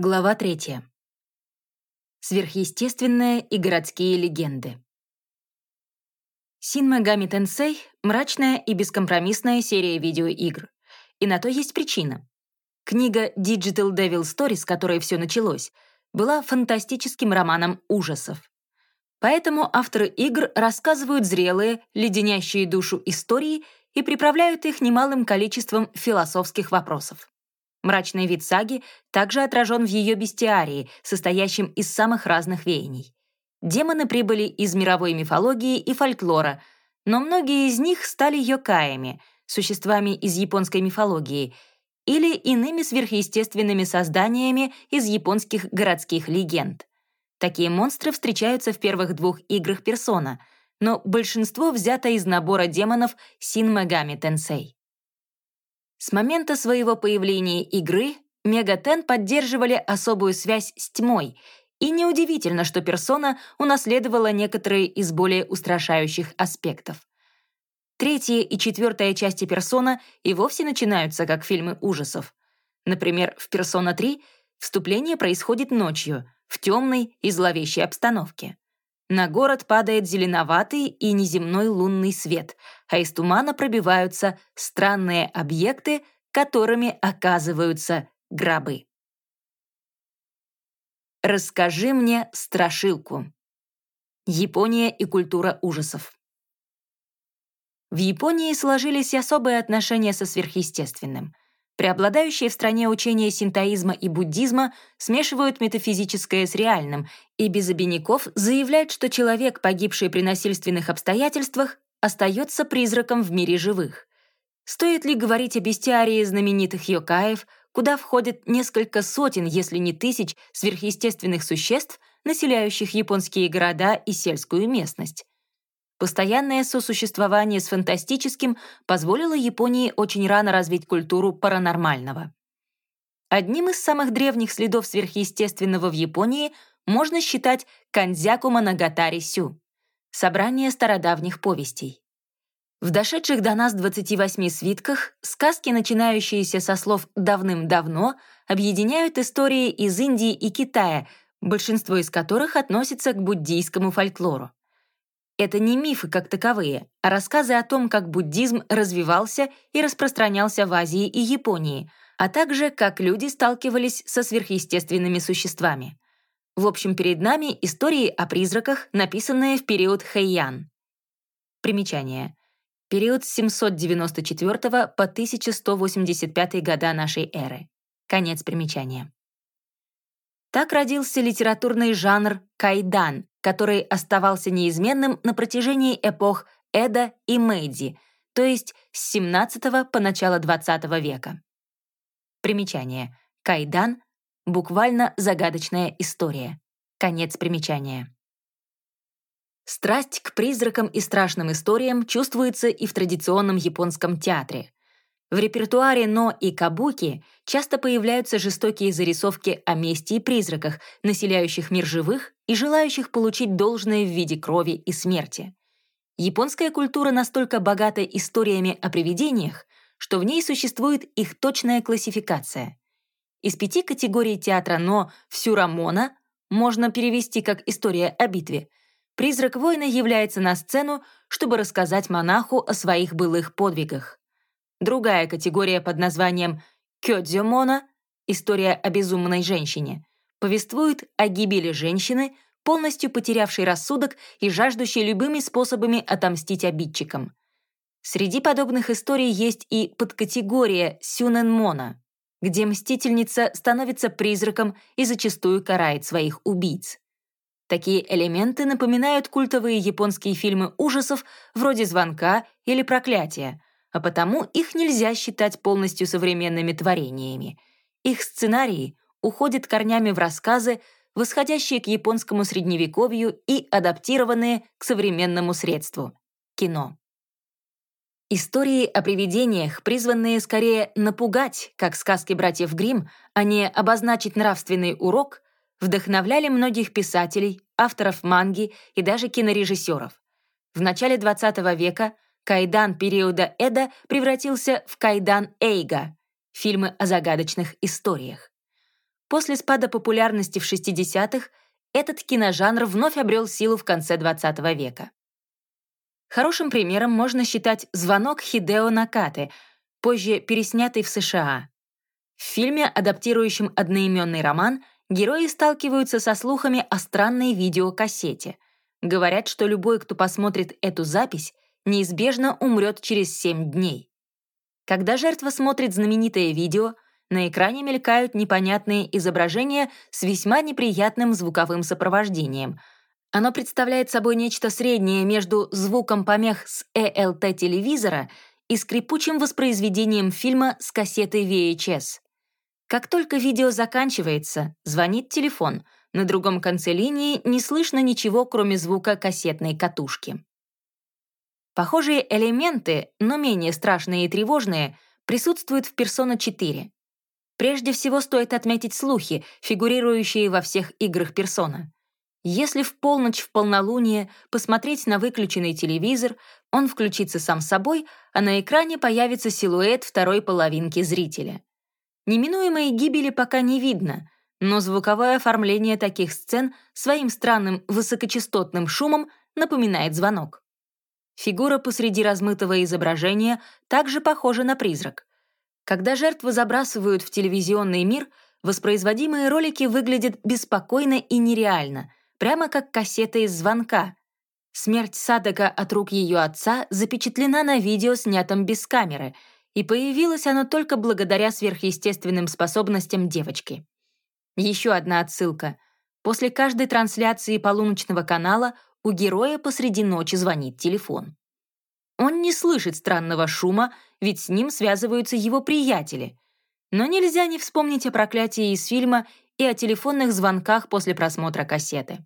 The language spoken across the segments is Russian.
Глава третья. Сверхъестественное и городские легенды. Син Megami Tensei — мрачная и бескомпромиссная серия видеоигр. И на то есть причина. Книга Digital Devil Story, с которой все началось, была фантастическим романом ужасов. Поэтому авторы игр рассказывают зрелые, леденящие душу истории и приправляют их немалым количеством философских вопросов. Мрачный вид саги также отражен в ее бестиарии, состоящем из самых разных веяний. Демоны прибыли из мировой мифологии и фольклора, но многие из них стали йокаями, существами из японской мифологии, или иными сверхъестественными созданиями из японских городских легенд. Такие монстры встречаются в первых двух играх персона, но большинство взято из набора демонов Син Megami Tensei. С момента своего появления игры Мегатен поддерживали особую связь с тьмой, и неудивительно, что персона унаследовала некоторые из более устрашающих аспектов. Третья и четвертая части персона и вовсе начинаются как фильмы ужасов. Например, в «Персона 3» вступление происходит ночью, в темной и зловещей обстановке. На город падает зеленоватый и неземной лунный свет, а из тумана пробиваются странные объекты, которыми оказываются гробы. Расскажи мне страшилку. Япония и культура ужасов. В Японии сложились особые отношения со сверхъестественным — Преобладающие в стране учения синтоизма и буддизма смешивают метафизическое с реальным, и без обиняков заявляют, что человек, погибший при насильственных обстоятельствах, остается призраком в мире живых. Стоит ли говорить о бестиарии знаменитых йокаев, куда входят несколько сотен, если не тысяч, сверхъестественных существ, населяющих японские города и сельскую местность? Постоянное сосуществование с фантастическим позволило Японии очень рано развить культуру паранормального. Одним из самых древних следов сверхъестественного в Японии можно считать Канзяку Моногатари Сю — собрание стародавних повестей. В дошедших до нас 28 свитках сказки, начинающиеся со слов «давным-давно», объединяют истории из Индии и Китая, большинство из которых относятся к буддийскому фольклору. Это не мифы как таковые, а рассказы о том, как буддизм развивался и распространялся в Азии и Японии, а также как люди сталкивались со сверхъестественными существами. В общем, перед нами истории о призраках, написанные в период Хэйян. Примечание. Период с 794 по 1185 года нашей эры. Конец примечания. Так родился литературный жанр кайдан, который оставался неизменным на протяжении эпох Эда и Мэйдзи, то есть с 17 по начало 20 века. Примечание. Кайдан — буквально загадочная история. Конец примечания. Страсть к призракам и страшным историям чувствуется и в традиционном японском театре. В репертуаре «но» и «кабуки» часто появляются жестокие зарисовки о мести и призраках, населяющих мир живых и желающих получить должное в виде крови и смерти. Японская культура настолько богата историями о привидениях, что в ней существует их точная классификация. Из пяти категорий театра «но» «Сюрамона» можно перевести как «история о битве», призрак воина является на сцену, чтобы рассказать монаху о своих былых подвигах. Другая категория под названием «Кёдзюмона» — история о безумной женщине — повествует о гибели женщины, полностью потерявшей рассудок и жаждущей любыми способами отомстить обидчикам. Среди подобных историй есть и подкатегория «сюнэнмона», где мстительница становится призраком и зачастую карает своих убийц. Такие элементы напоминают культовые японские фильмы ужасов вроде «Звонка» или «Проклятия», а потому их нельзя считать полностью современными творениями. Их сценарии уходят корнями в рассказы, восходящие к японскому средневековью и адаптированные к современному средству — кино. Истории о привидениях, призванные скорее напугать, как сказки братьев Гримм, а не обозначить нравственный урок, вдохновляли многих писателей, авторов манги и даже кинорежиссеров. В начале XX века — Кайдан периода Эда превратился в Кайдан Эйга — фильмы о загадочных историях. после спада популярности в 60-х этот киножанр вновь обрел силу в конце XX века. Хорошим примером можно считать «Звонок Хидео Накаты», позже переснятый в США. В фильме, адаптирующем одноименный роман, герои сталкиваются со слухами о странной видеокассете. Говорят, что любой, кто посмотрит эту запись, неизбежно умрет через 7 дней. Когда жертва смотрит знаменитое видео, на экране мелькают непонятные изображения с весьма неприятным звуковым сопровождением. Оно представляет собой нечто среднее между звуком помех с ЭЛТ-телевизора и скрипучим воспроизведением фильма с кассетой VHS. Как только видео заканчивается, звонит телефон. На другом конце линии не слышно ничего, кроме звука кассетной катушки. Похожие элементы, но менее страшные и тревожные, присутствуют в «Персона 4». Прежде всего стоит отметить слухи, фигурирующие во всех играх «Персона». Если в полночь в полнолуние посмотреть на выключенный телевизор, он включится сам собой, а на экране появится силуэт второй половинки зрителя. Неминуемой гибели пока не видно, но звуковое оформление таких сцен своим странным высокочастотным шумом напоминает звонок. Фигура посреди размытого изображения также похожа на призрак. Когда жертву забрасывают в телевизионный мир, воспроизводимые ролики выглядят беспокойно и нереально, прямо как кассета из звонка. Смерть Садака от рук ее отца запечатлена на видео, снятом без камеры, и появилось оно только благодаря сверхъестественным способностям девочки. Еще одна отсылка. После каждой трансляции полуночного канала у героя посреди ночи звонит телефон. Он не слышит странного шума, ведь с ним связываются его приятели. Но нельзя не вспомнить о проклятии из фильма и о телефонных звонках после просмотра кассеты.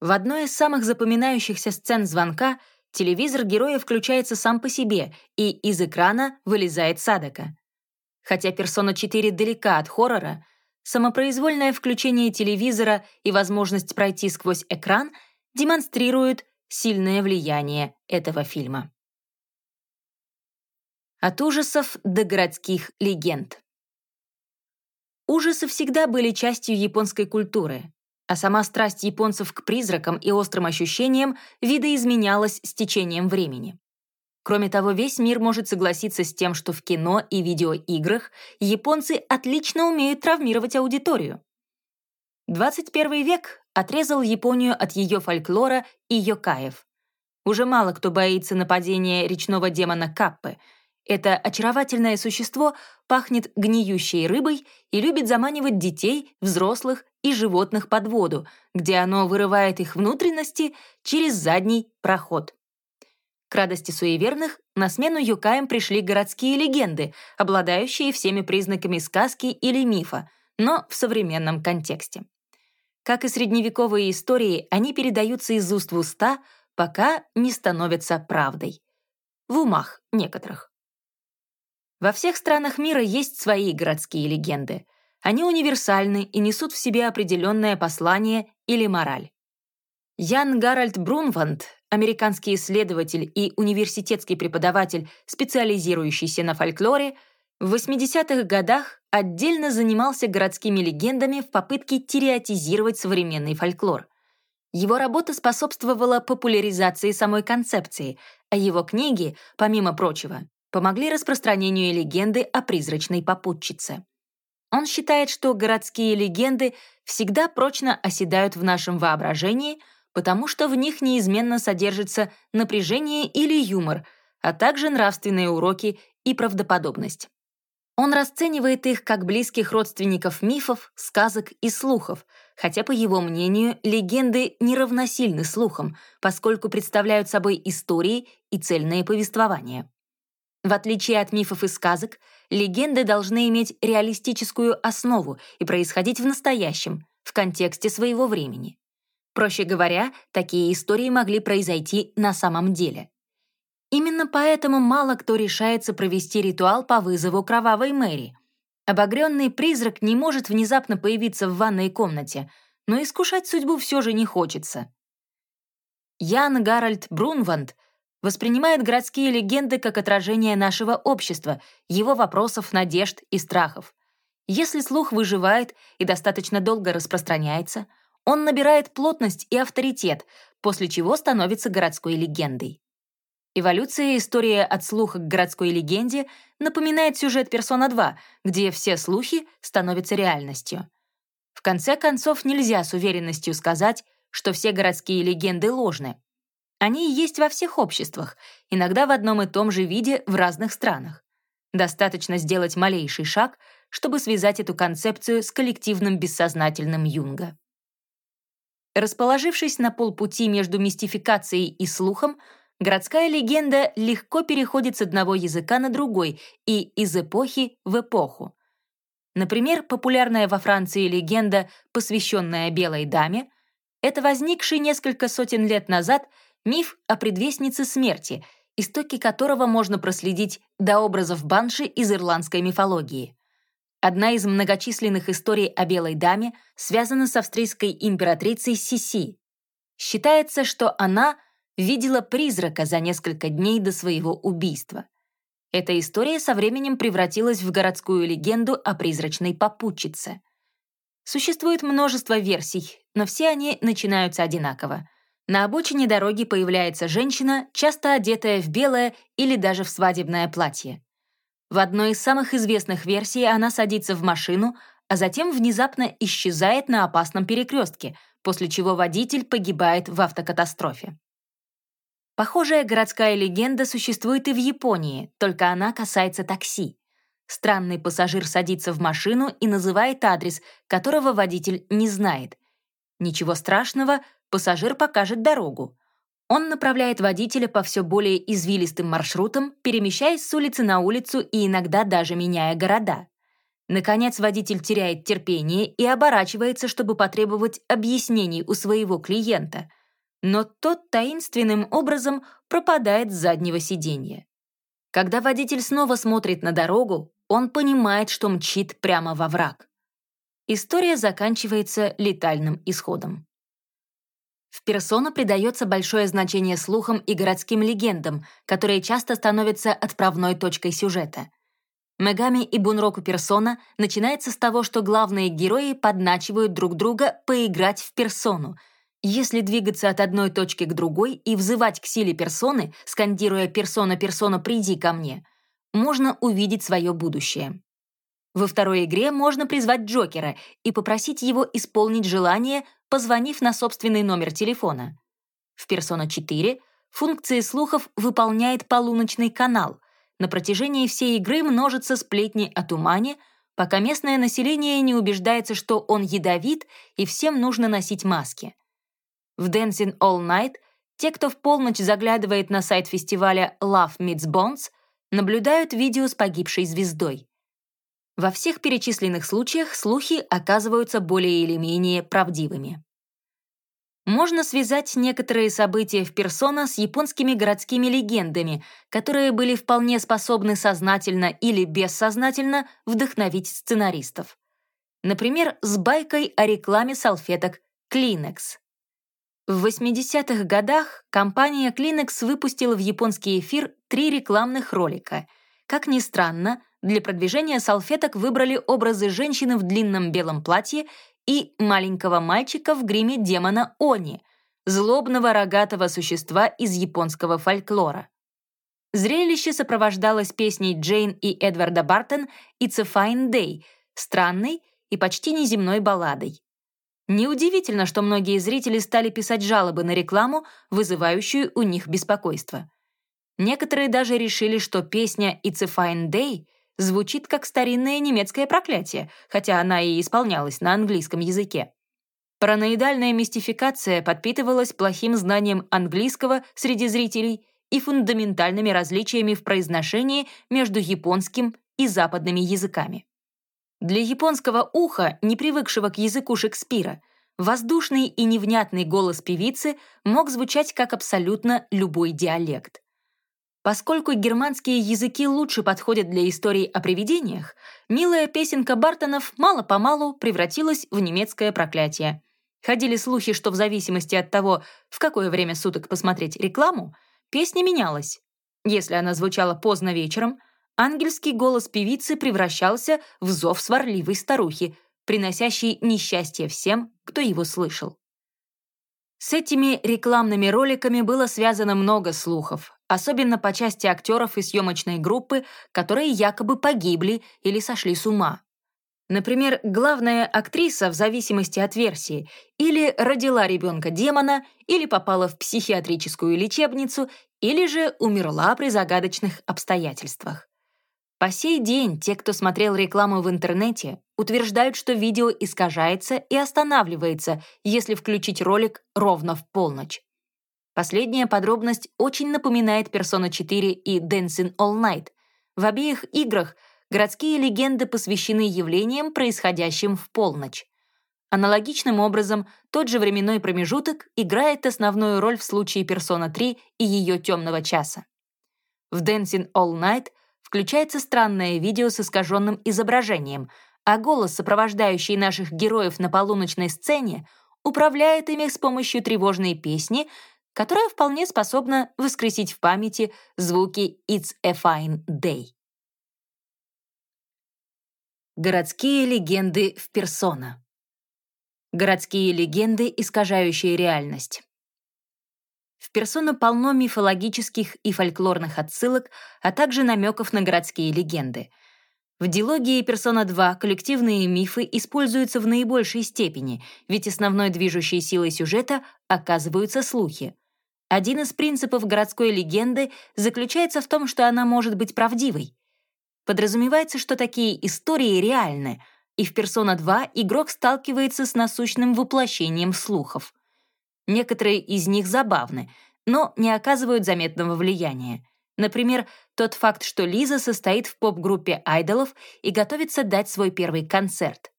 В одной из самых запоминающихся сцен звонка телевизор героя включается сам по себе, и из экрана вылезает Садака. Хотя «Персона 4» далека от хоррора, самопроизвольное включение телевизора и возможность пройти сквозь экран демонстрируют сильное влияние этого фильма. От ужасов до городских легенд. Ужасы всегда были частью японской культуры, а сама страсть японцев к призракам и острым ощущениям видоизменялась с течением времени. Кроме того, весь мир может согласиться с тем, что в кино и видеоиграх японцы отлично умеют травмировать аудиторию. 21 век отрезал Японию от ее фольклора и йокаев. Уже мало кто боится нападения речного демона Каппы. Это очаровательное существо пахнет гниющей рыбой и любит заманивать детей, взрослых и животных под воду, где оно вырывает их внутренности через задний проход. К радости суеверных на смену юкаям пришли городские легенды, обладающие всеми признаками сказки или мифа, но в современном контексте. Как и средневековые истории, они передаются из уст в уста, пока не становятся правдой. В умах некоторых. Во всех странах мира есть свои городские легенды. Они универсальны и несут в себе определенное послание или мораль. Ян Гарольд Брунванд, американский исследователь и университетский преподаватель, специализирующийся на фольклоре, в 80-х годах отдельно занимался городскими легендами в попытке теоретизировать современный фольклор. Его работа способствовала популяризации самой концепции, а его книги, помимо прочего, помогли распространению легенды о призрачной попутчице. Он считает, что городские легенды всегда прочно оседают в нашем воображении, потому что в них неизменно содержится напряжение или юмор, а также нравственные уроки и правдоподобность. Он расценивает их как близких родственников мифов, сказок и слухов, хотя, по его мнению, легенды не равносильны слухам, поскольку представляют собой истории и цельные повествования. В отличие от мифов и сказок, легенды должны иметь реалистическую основу и происходить в настоящем, в контексте своего времени. Проще говоря, такие истории могли произойти на самом деле. Именно поэтому мало кто решается провести ритуал по вызову кровавой Мэри. Обогренный призрак не может внезапно появиться в ванной комнате, но искушать судьбу все же не хочется. Ян Гарольд Брунванд воспринимает городские легенды как отражение нашего общества, его вопросов, надежд и страхов. Если слух выживает и достаточно долго распространяется, он набирает плотность и авторитет, после чего становится городской легендой. Эволюция история от слуха к городской легенде напоминает сюжет «Персона 2», где все слухи становятся реальностью. В конце концов, нельзя с уверенностью сказать, что все городские легенды ложны. Они есть во всех обществах, иногда в одном и том же виде в разных странах. Достаточно сделать малейший шаг, чтобы связать эту концепцию с коллективным бессознательным Юнга. Расположившись на полпути между мистификацией и слухом, городская легенда легко переходит с одного языка на другой и из эпохи в эпоху. Например, популярная во Франции легенда, посвященная Белой даме, это возникший несколько сотен лет назад миф о предвестнице смерти, истоки которого можно проследить до образов банши из ирландской мифологии. Одна из многочисленных историй о Белой даме связана с австрийской императрицей Сиси. Считается, что она видела призрака за несколько дней до своего убийства. Эта история со временем превратилась в городскую легенду о призрачной попутчице. Существует множество версий, но все они начинаются одинаково. На обочине дороги появляется женщина, часто одетая в белое или даже в свадебное платье. В одной из самых известных версий она садится в машину, а затем внезапно исчезает на опасном перекрестке, после чего водитель погибает в автокатастрофе. Похожая городская легенда существует и в Японии, только она касается такси. Странный пассажир садится в машину и называет адрес, которого водитель не знает. Ничего страшного, пассажир покажет дорогу. Он направляет водителя по все более извилистым маршрутам, перемещаясь с улицы на улицу и иногда даже меняя города. Наконец водитель теряет терпение и оборачивается, чтобы потребовать объяснений у своего клиента. Но тот таинственным образом пропадает с заднего сиденья. Когда водитель снова смотрит на дорогу, он понимает, что мчит прямо во враг. История заканчивается летальным исходом. В персона придается большое значение слухам и городским легендам, которые часто становятся отправной точкой сюжета. Мегами и Бунроку персона начинается с того, что главные герои подначивают друг друга поиграть в персону. Если двигаться от одной точки к другой и взывать к силе персоны, скандируя «персона, персона, приди ко мне», можно увидеть свое будущее. Во второй игре можно призвать Джокера и попросить его исполнить желание, позвонив на собственный номер телефона. В Persona 4 функции слухов выполняет полуночный канал. На протяжении всей игры множатся сплетни о тумане, пока местное население не убеждается, что он ядовит и всем нужно носить маски. В Dancing All Night те, кто в полночь заглядывает на сайт фестиваля Love Meets Bonds, наблюдают видео с погибшей звездой. Во всех перечисленных случаях слухи оказываются более или менее правдивыми. Можно связать некоторые события в персона с японскими городскими легендами, которые были вполне способны сознательно или бессознательно вдохновить сценаристов. Например, с байкой о рекламе салфеток Kleenex. В 80-х годах компания Kleenex выпустила в японский эфир три рекламных ролика. Как ни странно, для продвижения салфеток выбрали образы женщины в длинном белом платье и маленького мальчика в гриме демона Они, злобного рогатого существа из японского фольклора. Зрелище сопровождалось песней Джейн и Эдварда Бартон «It's a fine day», странной и почти неземной балладой. Неудивительно, что многие зрители стали писать жалобы на рекламу, вызывающую у них беспокойство. Некоторые даже решили, что песня «It's a fine day» звучит как старинное немецкое проклятие, хотя она и исполнялась на английском языке. Параноидальная мистификация подпитывалась плохим знанием английского среди зрителей и фундаментальными различиями в произношении между японским и западными языками. Для японского уха, не привыкшего к языку Шекспира, воздушный и невнятный голос певицы мог звучать как абсолютно любой диалект. Поскольку германские языки лучше подходят для историй о привидениях, милая песенка Бартонов мало-помалу превратилась в немецкое проклятие. Ходили слухи, что в зависимости от того, в какое время суток посмотреть рекламу, песня менялась. Если она звучала поздно вечером, ангельский голос певицы превращался в зов сварливой старухи, приносящий несчастье всем, кто его слышал. С этими рекламными роликами было связано много слухов, особенно по части актеров и съемочной группы, которые якобы погибли или сошли с ума. Например, главная актриса, в зависимости от версии, или родила ребенка-демона, или попала в психиатрическую лечебницу, или же умерла при загадочных обстоятельствах. По сей день те, кто смотрел рекламу в интернете, утверждают, что видео искажается и останавливается, если включить ролик ровно в полночь. Последняя подробность очень напоминает Persona 4 и Dancing All Night. В обеих играх городские легенды посвящены явлениям, происходящим в полночь. Аналогичным образом, тот же временной промежуток играет основную роль в случае Persona 3 и ее темного часа. В Dancing All Night включается странное видео с искаженным изображением, а голос, сопровождающий наших героев на полуночной сцене, управляет ими с помощью тревожной песни, которая вполне способна воскресить в памяти звуки «It's a fine day». Городские легенды в персона. Городские легенды, искажающие реальность. В персона полно мифологических и фольклорных отсылок, а также намеков на городские легенды. В дилогии «Персона 2» коллективные мифы используются в наибольшей степени, ведь основной движущей силой сюжета оказываются слухи. Один из принципов городской легенды заключается в том, что она может быть правдивой. Подразумевается, что такие истории реальны, и в «Персона 2» игрок сталкивается с насущным воплощением слухов. Некоторые из них забавны, но не оказывают заметного влияния. Например, тот факт, что Лиза состоит в поп-группе айдолов и готовится дать свой первый концерт.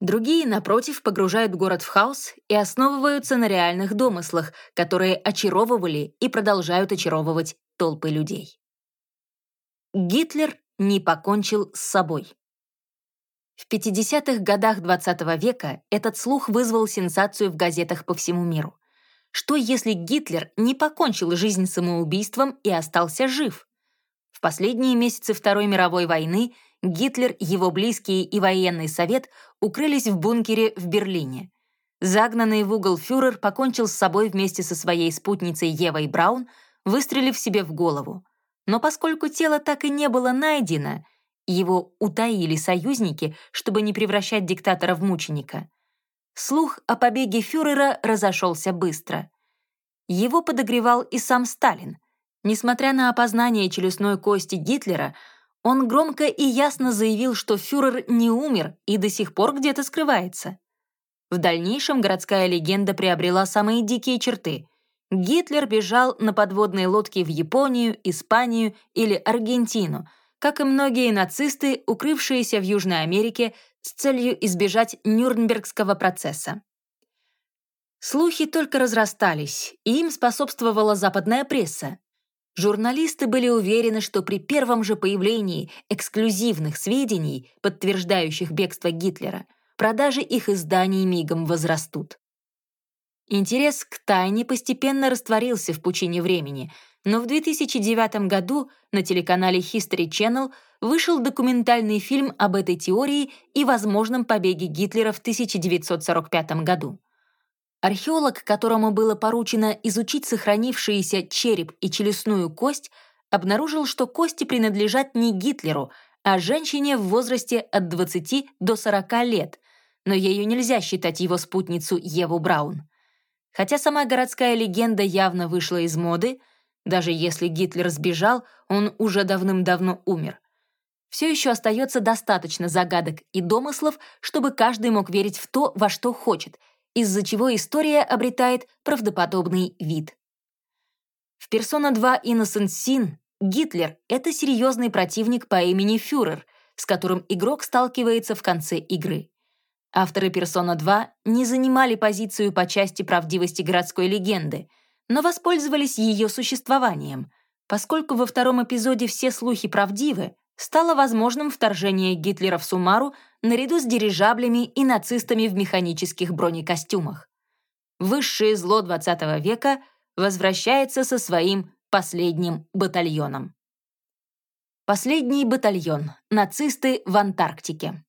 Другие, напротив, погружают город в хаос и основываются на реальных домыслах, которые очаровывали и продолжают очаровывать толпы людей. Гитлер не покончил с собой. В 50-х годах XX -го века этот слух вызвал сенсацию в газетах по всему миру. Что если Гитлер не покончил жизнь самоубийством и остался жив? В последние месяцы Второй мировой войны Гитлер, его близкие и военный совет укрылись в бункере в Берлине. Загнанный в угол фюрер покончил с собой вместе со своей спутницей Евой Браун, выстрелив себе в голову. Но поскольку тело так и не было найдено, его утаили союзники, чтобы не превращать диктатора в мученика. Слух о побеге фюрера разошелся быстро. Его подогревал и сам Сталин. Несмотря на опознание челюстной кости Гитлера, он громко и ясно заявил, что фюрер не умер и до сих пор где-то скрывается. В дальнейшем городская легенда приобрела самые дикие черты. Гитлер бежал на подводной лодке в Японию, Испанию или Аргентину, как и многие нацисты, укрывшиеся в Южной Америке с целью избежать Нюрнбергского процесса. Слухи только разрастались, и им способствовала западная пресса. Журналисты были уверены, что при первом же появлении эксклюзивных сведений, подтверждающих бегство Гитлера, продажи их изданий мигом возрастут. Интерес к тайне постепенно растворился в пучине времени, но в 2009 году на телеканале History Channel вышел документальный фильм об этой теории и возможном побеге Гитлера в 1945 году. Археолог, которому было поручено изучить сохранившиеся череп и челюстную кость, обнаружил, что кости принадлежат не Гитлеру, а женщине в возрасте от 20 до 40 лет, но ею нельзя считать его спутницу Еву Браун. Хотя сама городская легенда явно вышла из моды, даже если Гитлер сбежал, он уже давным-давно умер. Все еще остается достаточно загадок и домыслов, чтобы каждый мог верить в то, во что хочет — из-за чего история обретает правдоподобный вид. В «Персона 2 Innocent Sin» Гитлер — это серьезный противник по имени Фюрер, с которым игрок сталкивается в конце игры. Авторы «Персона 2» не занимали позицию по части правдивости городской легенды, но воспользовались ее существованием. Поскольку во втором эпизоде все слухи правдивы, стало возможным вторжение Гитлера в Сумару наряду с дирижаблями и нацистами в механических бронекостюмах. Высшее зло XX века возвращается со своим последним батальоном. Последний батальон. Нацисты в Антарктике.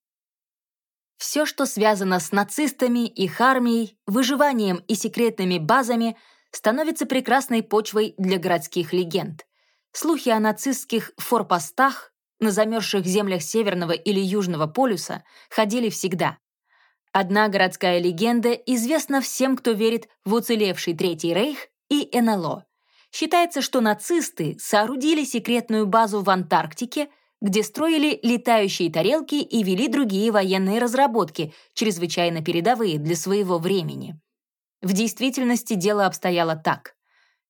Все, что связано с нацистами, их армией, выживанием и секретными базами, становится прекрасной почвой для городских легенд. Слухи о нацистских форпостах на замерзших землях Северного или Южного полюса ходили всегда. Одна городская легенда известна всем, кто верит в уцелевший Третий Рейх и НЛО. Считается, что нацисты соорудили секретную базу в Антарктике, где строили летающие тарелки и вели другие военные разработки, чрезвычайно передовые для своего времени. В действительности дело обстояло так.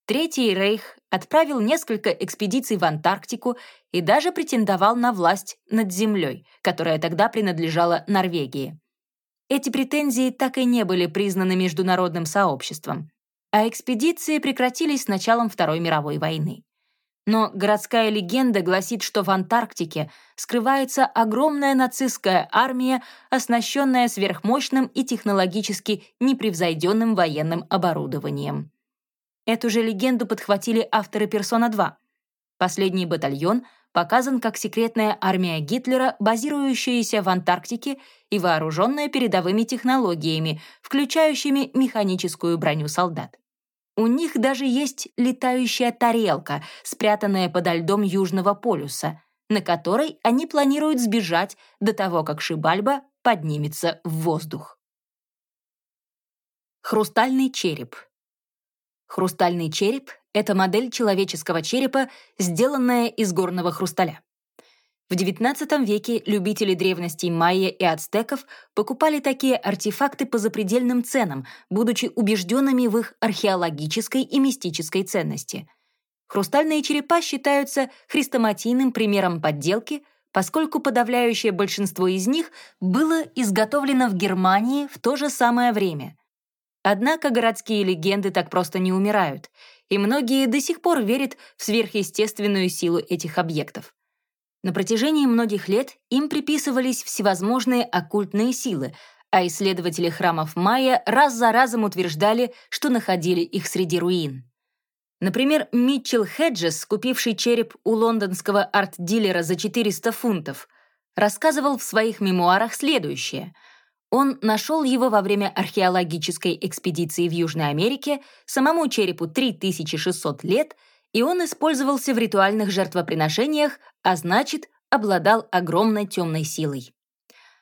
Третий рейх отправил несколько экспедиций в Антарктику и даже претендовал на власть над землей, которая тогда принадлежала Норвегии. Эти претензии так и не были признаны международным сообществом а экспедиции прекратились с началом Второй мировой войны. Но городская легенда гласит, что в Антарктике скрывается огромная нацистская армия, оснащенная сверхмощным и технологически непревзойденным военным оборудованием. Эту же легенду подхватили авторы «Персона-2». Последний батальон показан как секретная армия Гитлера, базирующаяся в Антарктике и вооруженная передовыми технологиями, включающими механическую броню солдат. У них даже есть летающая тарелка, спрятанная подо льдом Южного полюса, на которой они планируют сбежать до того, как Шибальба поднимется в воздух. Хрустальный череп. Хрустальный череп — это модель человеческого черепа, сделанная из горного хрусталя. В XIX веке любители древностей майя и ацтеков покупали такие артефакты по запредельным ценам, будучи убежденными в их археологической и мистической ценности. Хрустальные черепа считаются хрестоматийным примером подделки, поскольку подавляющее большинство из них было изготовлено в Германии в то же самое время. Однако городские легенды так просто не умирают, и многие до сих пор верят в сверхъестественную силу этих объектов. На протяжении многих лет им приписывались всевозможные оккультные силы, а исследователи храмов майя раз за разом утверждали, что находили их среди руин. Например, Митчелл Хеджес, купивший череп у лондонского арт-дилера за 400 фунтов, рассказывал в своих мемуарах следующее. Он нашел его во время археологической экспедиции в Южной Америке, самому черепу 3600 лет — и он использовался в ритуальных жертвоприношениях, а значит, обладал огромной темной силой.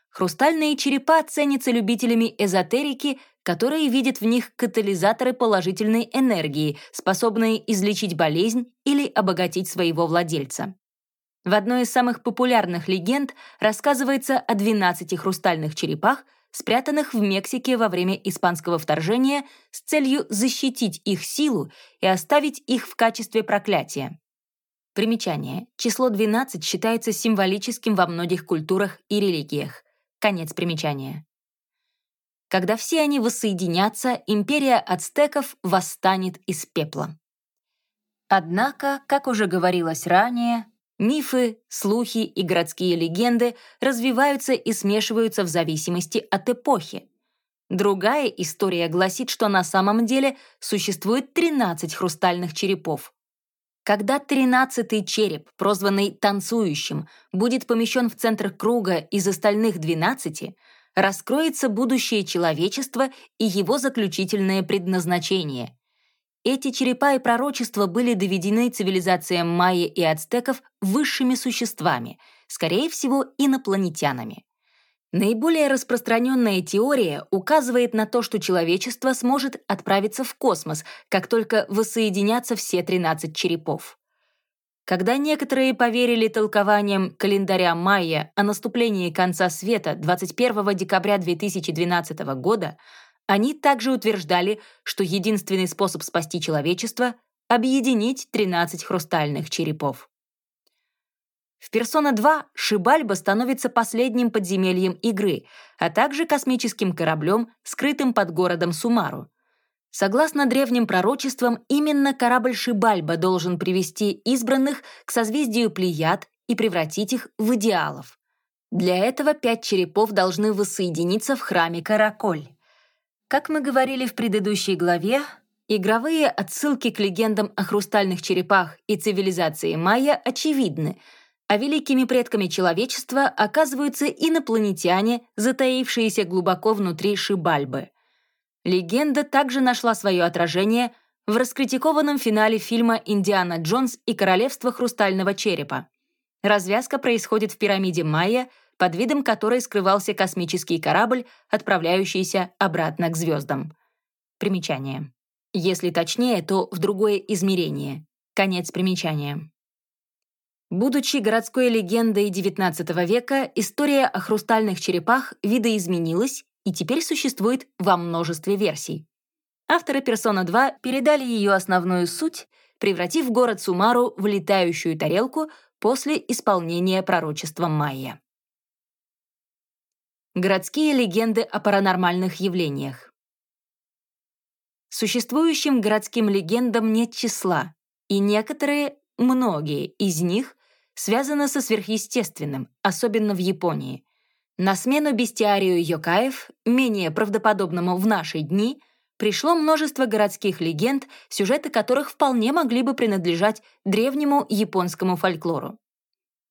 Хрустальные черепа ценятся любителями эзотерики, которые видят в них катализаторы положительной энергии, способные излечить болезнь или обогатить своего владельца. В одной из самых популярных легенд рассказывается о 12 хрустальных черепах, спрятанных в Мексике во время испанского вторжения с целью защитить их силу и оставить их в качестве проклятия. Примечание. Число 12 считается символическим во многих культурах и религиях. Конец примечания. Когда все они воссоединятся, империя ацтеков восстанет из пепла. Однако, как уже говорилось ранее, Мифы, слухи и городские легенды развиваются и смешиваются в зависимости от эпохи. Другая история гласит, что на самом деле существует 13 хрустальных черепов. Когда тринадцатый череп, прозванный «танцующим», будет помещен в центр круга из остальных 12, раскроется будущее человечества и его заключительное предназначение — эти черепа и пророчества были доведены цивилизациям майя и ацтеков высшими существами, скорее всего, инопланетянами. Наиболее распространенная теория указывает на то, что человечество сможет отправиться в космос, как только воссоединятся все 13 черепов. Когда некоторые поверили толкованиям календаря майя о наступлении конца света 21 декабря 2012 года, они также утверждали, что единственный способ спасти человечество — объединить 13 хрустальных черепов. В «Персона 2» Шибальба становится последним подземельем игры, а также космическим кораблем, скрытым под городом Сумару. Согласно древним пророчествам, именно корабль Шибальба должен привести избранных к созвездию Плеяд и превратить их в идеалов. Для этого пять черепов должны воссоединиться в храме Караколь. Как мы говорили в предыдущей главе, игровые отсылки к легендам о хрустальных черепах и цивилизации майя очевидны, а великими предками человечества оказываются инопланетяне, затаившиеся глубоко внутри Шибальбы. Легенда также нашла свое отражение в раскритикованном финале фильма «Индиана Джонс и королевство хрустального черепа». Развязка происходит в пирамиде Майя, под видом которой скрывался космический корабль, отправляющийся обратно к звездам. Примечание. Если точнее, то в другое измерение. Конец примечания. Будучи городской легендой XIX века, история о хрустальных черепах видоизменилась и теперь существует во множестве версий. Авторы «Персона 2» передали ее основную суть, превратив город Сумару в летающую тарелку после исполнения пророчества Майя. Городские легенды о паранормальных явлениях. Существующим городским легендам нет числа, и некоторые, многие из них связано со сверхъестественным, особенно в Японии. На смену бестиарию йокаев, менее правдоподобному в наши дни, пришло множество городских легенд, сюжеты которых вполне могли бы принадлежать древнему японскому фольклору.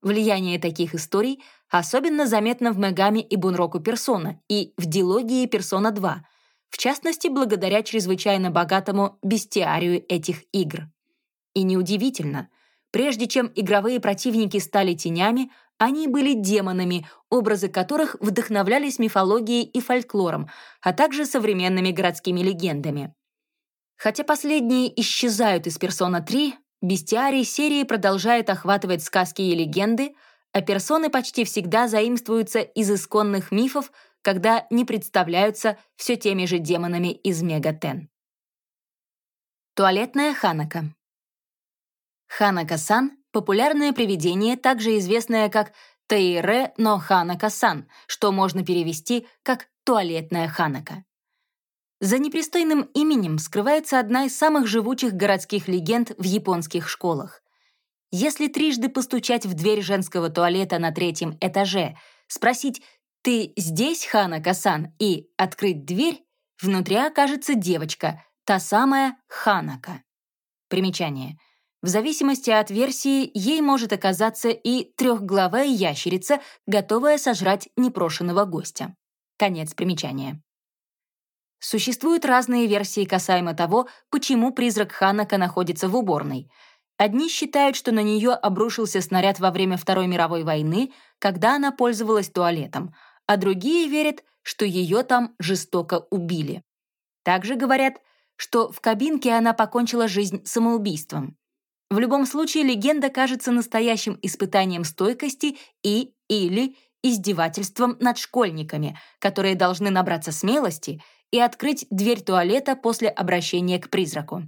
Влияние таких историй особенно заметно в Мегами и Бунроку Персона и в дилогии Персона 2, в частности, благодаря чрезвычайно богатому бестиарию этих игр. И неудивительно, Прежде чем игровые противники стали тенями, они были демонами, образы которых вдохновлялись мифологией и фольклором, а также современными городскими легендами. Хотя последние исчезают из «Персона 3», бестиарий серии продолжает охватывать сказки и легенды, а персоны почти всегда заимствуются из исконных мифов, когда не представляются все теми же демонами из Мегатен. Туалетная Ханака Ханака-сан — популярное привидение, также известное как Тейре но Ханака-сан, что можно перевести как «туалетная Ханака». За непристойным именем скрывается одна из самых живучих городских легенд в японских школах. Если трижды постучать в дверь женского туалета на третьем этаже, спросить «Ты здесь, Ханака-сан?» и открыть дверь, внутри окажется девочка, та самая Ханака. Примечание — в зависимости от версии, ей может оказаться и трехглавая ящерица, готовая сожрать непрошенного гостя. Конец примечания. Существуют разные версии касаемо того, почему призрак Ханака находится в уборной. Одни считают, что на нее обрушился снаряд во время Второй мировой войны, когда она пользовалась туалетом, а другие верят, что ее там жестоко убили. Также говорят, что в кабинке она покончила жизнь самоубийством. В любом случае легенда кажется настоящим испытанием стойкости и или издевательством над школьниками, которые должны набраться смелости и открыть дверь туалета после обращения к призраку.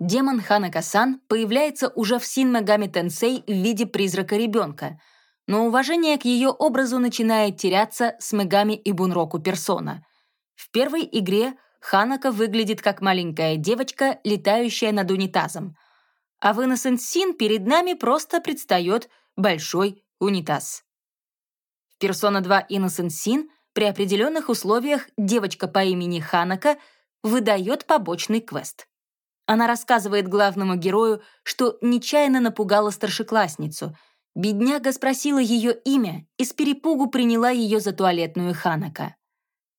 Демон Ханака-сан появляется уже в Син Мегами Тенсей в виде призрака ребенка, но уважение к ее образу начинает теряться с Мегами и Бунроку персона. В первой игре Ханака выглядит как маленькая девочка, летающая над унитазом — а в Innocent Sin перед нами просто предстает большой унитаз. В Persona 2 Innocent Sin при определенных условиях девочка по имени Ханака выдает побочный квест. Она рассказывает главному герою, что нечаянно напугала старшеклассницу. Бедняга спросила ее имя и с перепугу приняла ее за туалетную Ханака.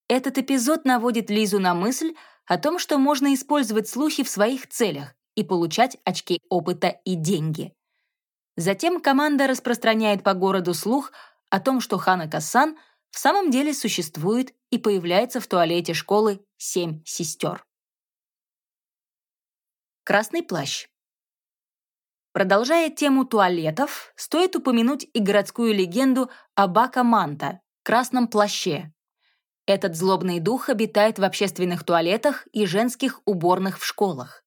Этот эпизод наводит Лизу на мысль о том, что можно использовать слухи в своих целях, и получать очки опыта и деньги. Затем команда распространяет по городу слух о том, что Ханака-сан в самом деле существует и появляется в туалете школы «Семь сестер». Красный плащ. Продолжая тему туалетов, стоит упомянуть и городскую легенду о Бака Манта, красном плаще. Этот злобный дух обитает в общественных туалетах и женских уборных в школах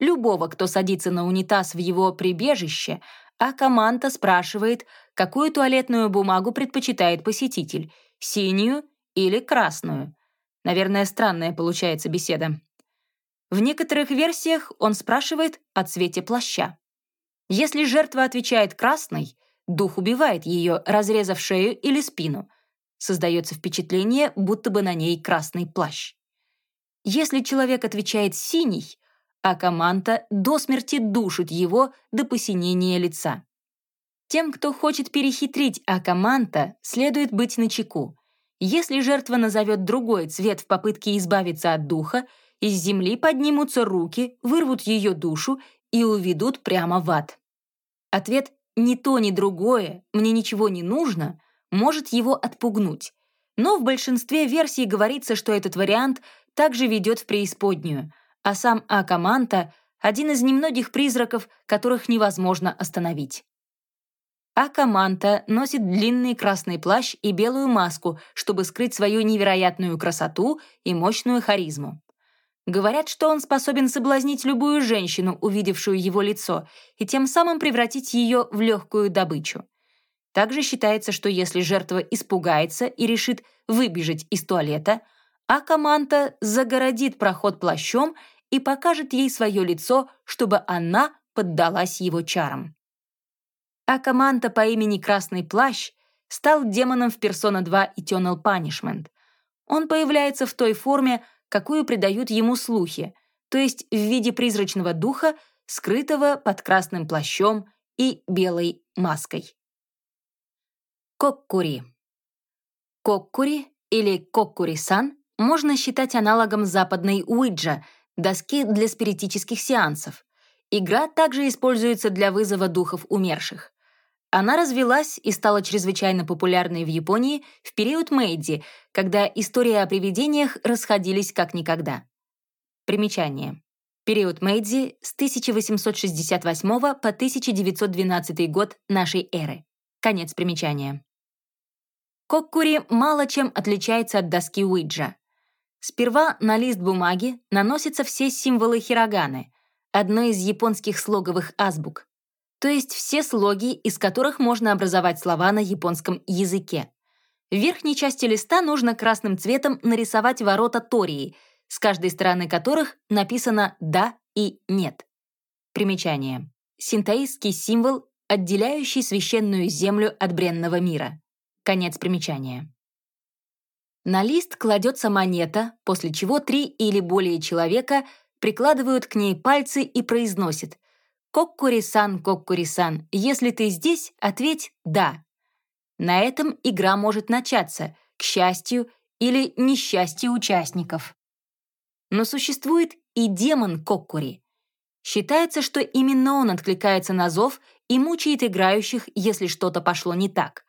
любого, кто садится на унитаз в его прибежище, а команда спрашивает, какую туалетную бумагу предпочитает посетитель — синюю или красную. Наверное, странная получается беседа. В некоторых версиях он спрашивает о цвете плаща. Если жертва отвечает красной, дух убивает ее, разрезав шею или спину. Создается впечатление, будто бы на ней красный плащ. Если человек отвечает синий, а Каманта до смерти душит его до посинения лица. Тем, кто хочет перехитрить Акаманта, следует быть начеку. Если жертва назовет другой цвет в попытке избавиться от духа, из земли поднимутся руки, вырвут ее душу и уведут прямо в ад. Ответ «ни то, ни другое, мне ничего не нужно» может его отпугнуть. Но в большинстве версий говорится, что этот вариант также ведет в преисподнюю, а сам Акаманта — один из немногих призраков, которых невозможно остановить. Акаманта носит длинный красный плащ и белую маску, чтобы скрыть свою невероятную красоту и мощную харизму. Говорят, что он способен соблазнить любую женщину, увидевшую его лицо, и тем самым превратить ее в легкую добычу. Также считается, что если жертва испугается и решит выбежать из туалета, Акаманта загородит проход плащом и покажет ей свое лицо, чтобы она поддалась его чарам. Акаманта по имени Красный Плащ стал демоном в Persona 2 Eternal Punishment. Он появляется в той форме, какую придают ему слухи, то есть в виде призрачного духа, скрытого под красным плащом и белой маской. Коккури. Коккури или Коккури-сан можно считать аналогом западной Уиджа, доски для спиритических сеансов. Игра также используется для вызова духов умерших. Она развелась и стала чрезвычайно популярной в Японии в период Мэйдзи, когда истории о привидениях расходились как никогда. Примечание. Период Мэйдзи с 1868 по 1912 год нашей эры. Конец примечания. Коккури мало чем отличается от доски Уиджа. Сперва на лист бумаги наносятся все символы хироганы, одной из японских слоговых азбук то есть все слоги, из которых можно образовать слова на японском языке. В верхней части листа нужно красным цветом нарисовать ворота Тории, с каждой стороны которых написано «да» и «нет». Примечание. Синтаистский символ, отделяющий священную землю от бренного мира. Конец примечания. На лист кладется монета, после чего три или более человека прикладывают к ней пальцы и произносят «Коккури-сан, Коккури-сан, если ты здесь, ответь «да». На этом игра может начаться, к счастью или несчастью участников. Но существует и демон Коккури. Считается, что именно он откликается на зов и мучает играющих, если что-то пошло не так.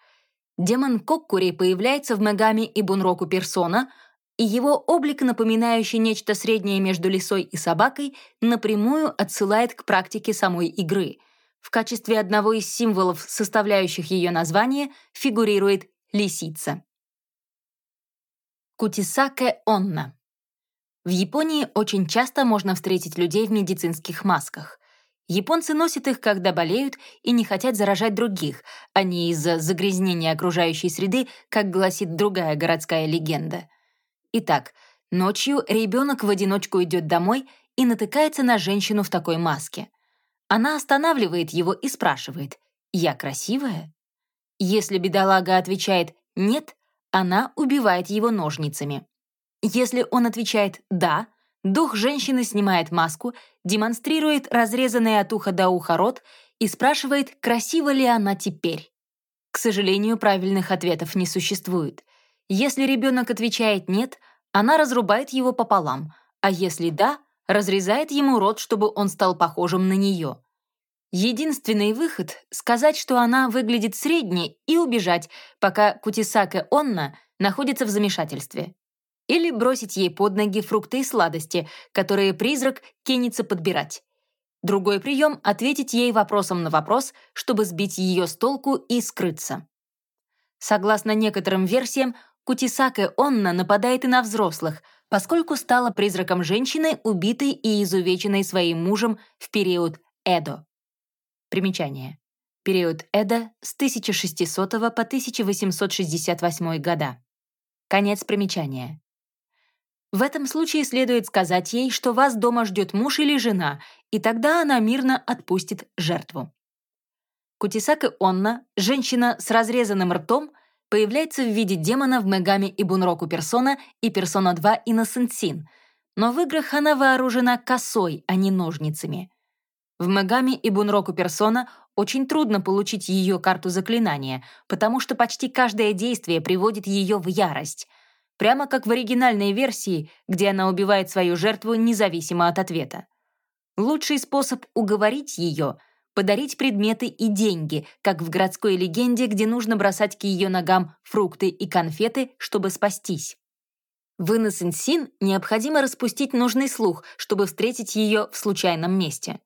Демон Коккури появляется в Мегами и Бунроку Персона — и его облик, напоминающий нечто среднее между лисой и собакой, напрямую отсылает к практике самой игры. В качестве одного из символов, составляющих ее название, фигурирует лисица. Кутисаке Онна. В Японии очень часто можно встретить людей в медицинских масках. Японцы носят их, когда болеют и не хотят заражать других, а не из-за загрязнения окружающей среды, как гласит другая городская легенда. Итак, ночью ребенок в одиночку идет домой и натыкается на женщину в такой маске. Она останавливает его и спрашивает «Я красивая?». Если бедолага отвечает «нет», она убивает его ножницами. Если он отвечает «да», дух женщины снимает маску, демонстрирует разрезанный от уха до уха рот и спрашивает, красива ли она теперь. К сожалению, правильных ответов не существует — если ребенок отвечает «нет», она разрубает его пополам, а если «да», разрезает ему рот, чтобы он стал похожим на нее. Единственный выход — сказать, что она выглядит средней, и убежать, пока Кутисаке Онна находится в замешательстве. Или бросить ей под ноги фрукты и сладости, которые призрак кинется подбирать. Другой прием — ответить ей вопросом на вопрос, чтобы сбить ее с толку и скрыться. Согласно некоторым версиям, Кутисаке Онна нападает и на взрослых, поскольку стала призраком женщины, убитой и изувеченной своим мужем в период Эдо. Примечание. Период Эдо с 1600 по 1868 года. Конец примечания. В этом случае следует сказать ей, что вас дома ждет муж или жена, и тогда она мирно отпустит жертву. Кутисаке Онна, женщина с разрезанным ртом — появляется в виде демона в Мегами и Бунроку Персона и Персона 2 Innocent Sin, но в играх она вооружена косой, а не ножницами. В Мегами и Бунроку Персона очень трудно получить ее карту заклинания, потому что почти каждое действие приводит ее в ярость. Прямо как в оригинальной версии, где она убивает свою жертву независимо от ответа. Лучший способ уговорить ее — подарить предметы и деньги, как в городской легенде, где нужно бросать к ее ногам фрукты и конфеты, чтобы спастись. В Sin необходимо распустить нужный слух, чтобы встретить ее в случайном месте.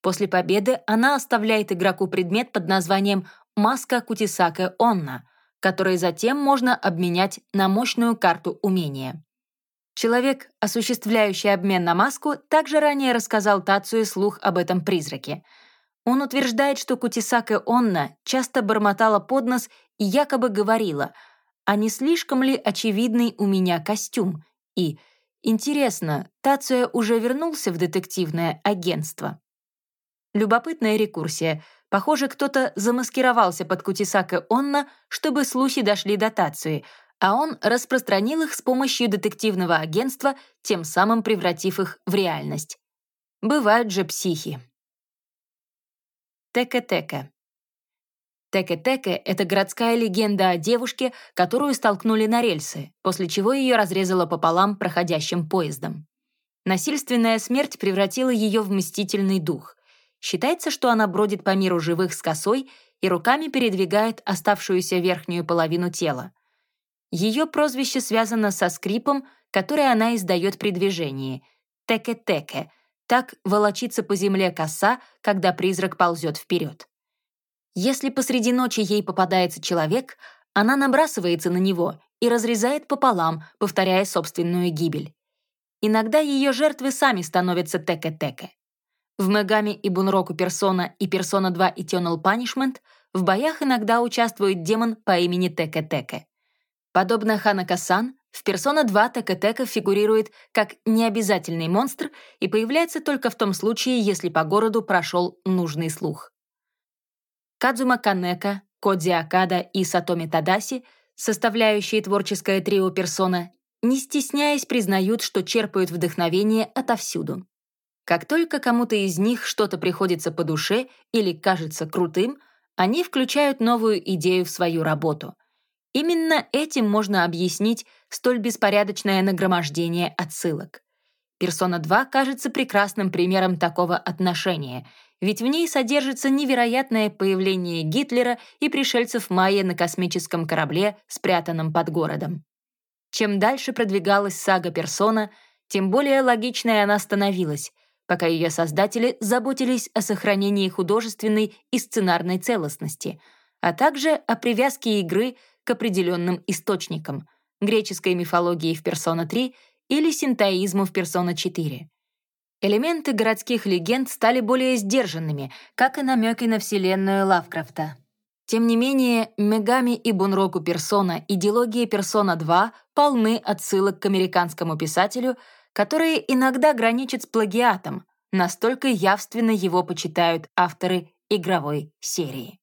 После победы она оставляет игроку предмет под названием «Маска Кутисаке Онна», который затем можно обменять на мощную карту умения. Человек, осуществляющий обмен на маску, также ранее рассказал Тацию слух об этом призраке. Он утверждает, что Кутисаке Онна часто бормотала под нос и якобы говорила — а не слишком ли очевидный у меня костюм? И, интересно, Тацуя уже вернулся в детективное агентство? Любопытная рекурсия. Похоже, кто-то замаскировался под Кутисака Онна, чтобы слухи дошли до Тацуи, а он распространил их с помощью детективного агентства, тем самым превратив их в реальность. Бывают же психи. Тека-тека. Теке-Теке — это городская легенда о девушке, которую столкнули на рельсы, после чего ее разрезало пополам проходящим поездом. Насильственная смерть превратила ее в мстительный дух. Считается, что она бродит по миру живых с косой и руками передвигает оставшуюся верхнюю половину тела. Ее прозвище связано со скрипом, который она издает при движении — теке-теке. Так волочится по земле коса, когда призрак ползет вперед. Если посреди ночи ей попадается человек, она набрасывается на него и разрезает пополам, повторяя собственную гибель. Иногда ее жертвы сами становятся теке-теке. В Мегами и Бунроку Персона и Персона 2 Eternal Punishment в боях иногда участвует демон по имени Теке-Теке. Подобно Ханака-сан, в Персона 2 Теке-Теке фигурирует как необязательный монстр и появляется только в том случае, если по городу прошел нужный слух. Кадзума Канека, Кодзи Акада и Сатоми Тадаси, составляющие творческое трио персона, не стесняясь признают, что черпают вдохновение отовсюду. Как только кому-то из них что-то приходится по душе или кажется крутым, они включают новую идею в свою работу. Именно этим можно объяснить столь беспорядочное нагромождение отсылок. «Персона 2» кажется прекрасным примером такого отношения — ведь в ней содержится невероятное появление Гитлера и пришельцев майя на космическом корабле, спрятанном под городом. Чем дальше продвигалась сага «Персона», тем более логичной она становилась, пока ее создатели заботились о сохранении художественной и сценарной целостности, а также о привязке игры к определенным источникам — греческой мифологии в «Персона 3» или синтоизму в «Персона 4». Элементы городских легенд стали более сдержанными, как и намеки на вселенную Лавкрафта. Тем не менее, Мегами и Бунроку Персона и дилогия Персона 2 полны отсылок к американскому писателю, которые иногда граничат с плагиатом, настолько явственно его почитают авторы игровой серии.